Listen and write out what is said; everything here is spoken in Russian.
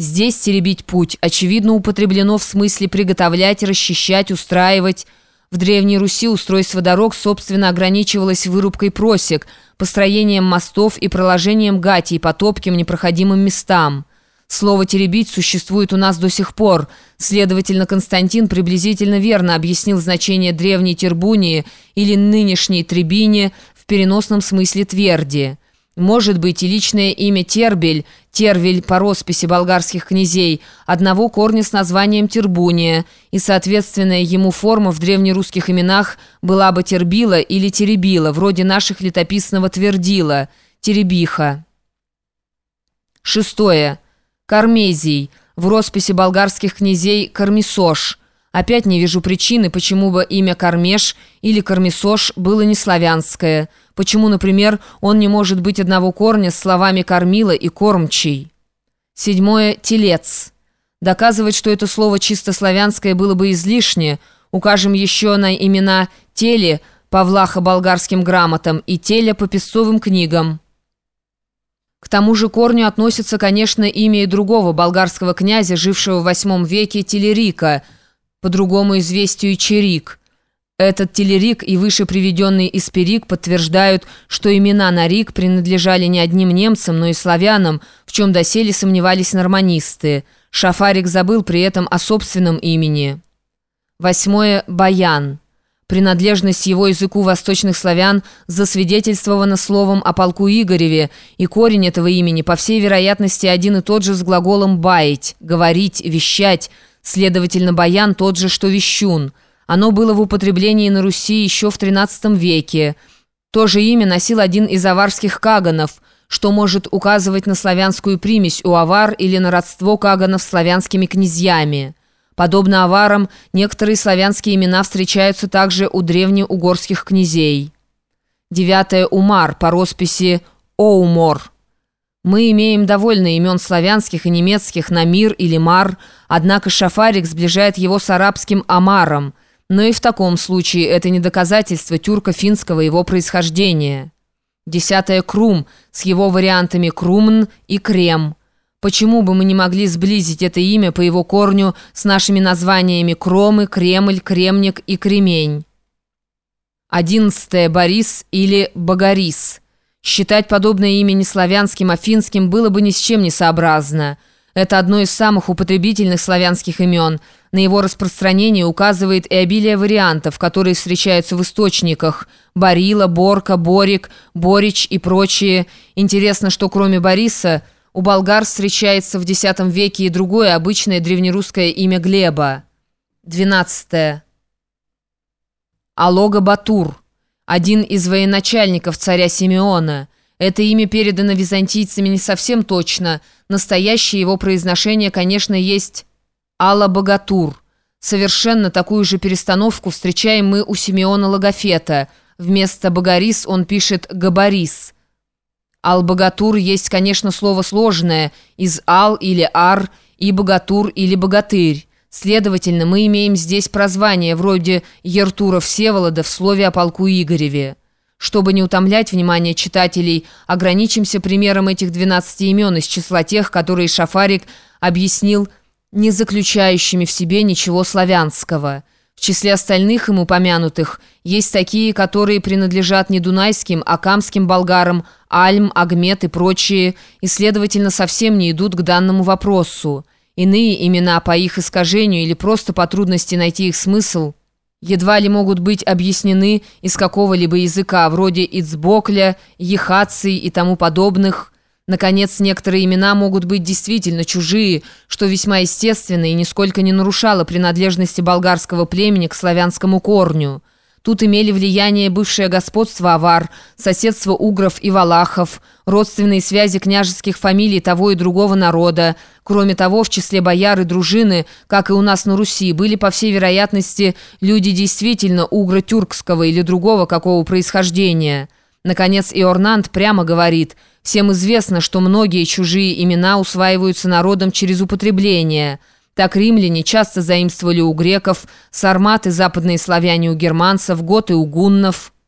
Здесь теребить путь, очевидно, употреблено в смысле приготовлять, расчищать, устраивать. В Древней Руси устройство дорог, собственно, ограничивалось вырубкой просек, построением мостов и проложением гатей по топким непроходимым местам. Слово «теребить» существует у нас до сих пор. Следовательно, Константин приблизительно верно объяснил значение древней Тербунии или нынешней Требини в переносном смысле тверди. Может быть, и личное имя Тербель, Тервель по росписи болгарских князей, одного корня с названием Тербуния, и соответственная ему форма в древнерусских именах была бы Тербила или Теребила, вроде наших летописного Твердила, Теребиха. Шестое. Кармезий, в росписи болгарских князей Кармисош. Опять не вижу причины, почему бы имя Кармеш или Кармисош было не славянское – Почему, например, он не может быть одного корня с словами «кормила» и «кормчий»? Седьмое – «телец». Доказывать, что это слово чисто славянское было бы излишне, укажем еще на имена «теле» по влахо-болгарским грамотам и «теля» по песцовым книгам. К тому же корню относится, конечно, имя и другого болгарского князя, жившего в VIII веке, Телерика, по другому известию Черик – этот телерик и выше приведенный Исперик подтверждают, что имена на Рик принадлежали не одним немцам, но и славянам, в чем доселе сомневались норманисты. Шафарик забыл при этом о собственном имени. Восьмое. Баян. Принадлежность его языку восточных славян засвидетельствована словом о полку Игореве, и корень этого имени, по всей вероятности, один и тот же с глаголом «баять», «говорить», «вещать», следовательно, баян тот же, что «вещун». Оно было в употреблении на Руси еще в XIII веке. То же имя носил один из аварских каганов, что может указывать на славянскую примесь у авар или на родство каганов с славянскими князьями. Подобно аварам, некоторые славянские имена встречаются также у древнеугорских князей. Девятое Умар по росписи Оумор. Мы имеем довольно имен славянских и немецких на Мир или Мар, однако Шафарик сближает его с арабским Амаром – но и в таком случае это не доказательство тюрко-финского его происхождения. Десятое Крум с его вариантами Крумн и Крем. Почему бы мы не могли сблизить это имя по его корню с нашими названиями Кромы, Кремль, Кремник и Кремень? Одиннадцатое Борис или Богорис. Считать подобное имя не славянским, а финским было бы ни с чем не сообразно – это одно из самых употребительных славянских имен. На его распространение указывает и обилие вариантов, которые встречаются в источниках. Борила, Борка, Борик, Борич и прочие. Интересно, что кроме Бориса у болгар встречается в X веке и другое обычное древнерусское имя Глеба. 12. Алога Батур. Один из военачальников царя Симеона – это имя передано византийцами не совсем точно. Настоящее его произношение, конечно, есть Алла-Богатур. Совершенно такую же перестановку встречаем мы у Симеона Логофета. Вместо «Богорис» он пишет «Габарис». Ал-Богатур есть, конечно, слово сложное, из «ал» или «ар» и «богатур» или «богатырь». Следовательно, мы имеем здесь прозвание вроде Ертура Всеволода в слове о полку Игореве. Чтобы не утомлять внимание читателей, ограничимся примером этих 12 имен из числа тех, которые Шафарик объяснил не заключающими в себе ничего славянского. В числе остальных им упомянутых есть такие, которые принадлежат не дунайским, а камским болгарам, Альм, Агмет и прочие, и, следовательно, совсем не идут к данному вопросу. Иные имена по их искажению или просто по трудности найти их смысл – едва ли могут быть объяснены из какого-либо языка, вроде Ицбокля, Ехаций и тому подобных. Наконец, некоторые имена могут быть действительно чужие, что весьма естественно и нисколько не нарушало принадлежности болгарского племени к славянскому корню. Тут имели влияние бывшее господство авар, соседство угров и валахов, родственные связи княжеских фамилий того и другого народа. Кроме того, в числе бояр и дружины, как и у нас на Руси, были, по всей вероятности, люди действительно угро-тюркского или другого какого происхождения. Наконец, Иорнант прямо говорит, «Всем известно, что многие чужие имена усваиваются народом через употребление». Так римляне часто заимствовали у греков, сарматы, западные славяне у германцев, готы у гуннов –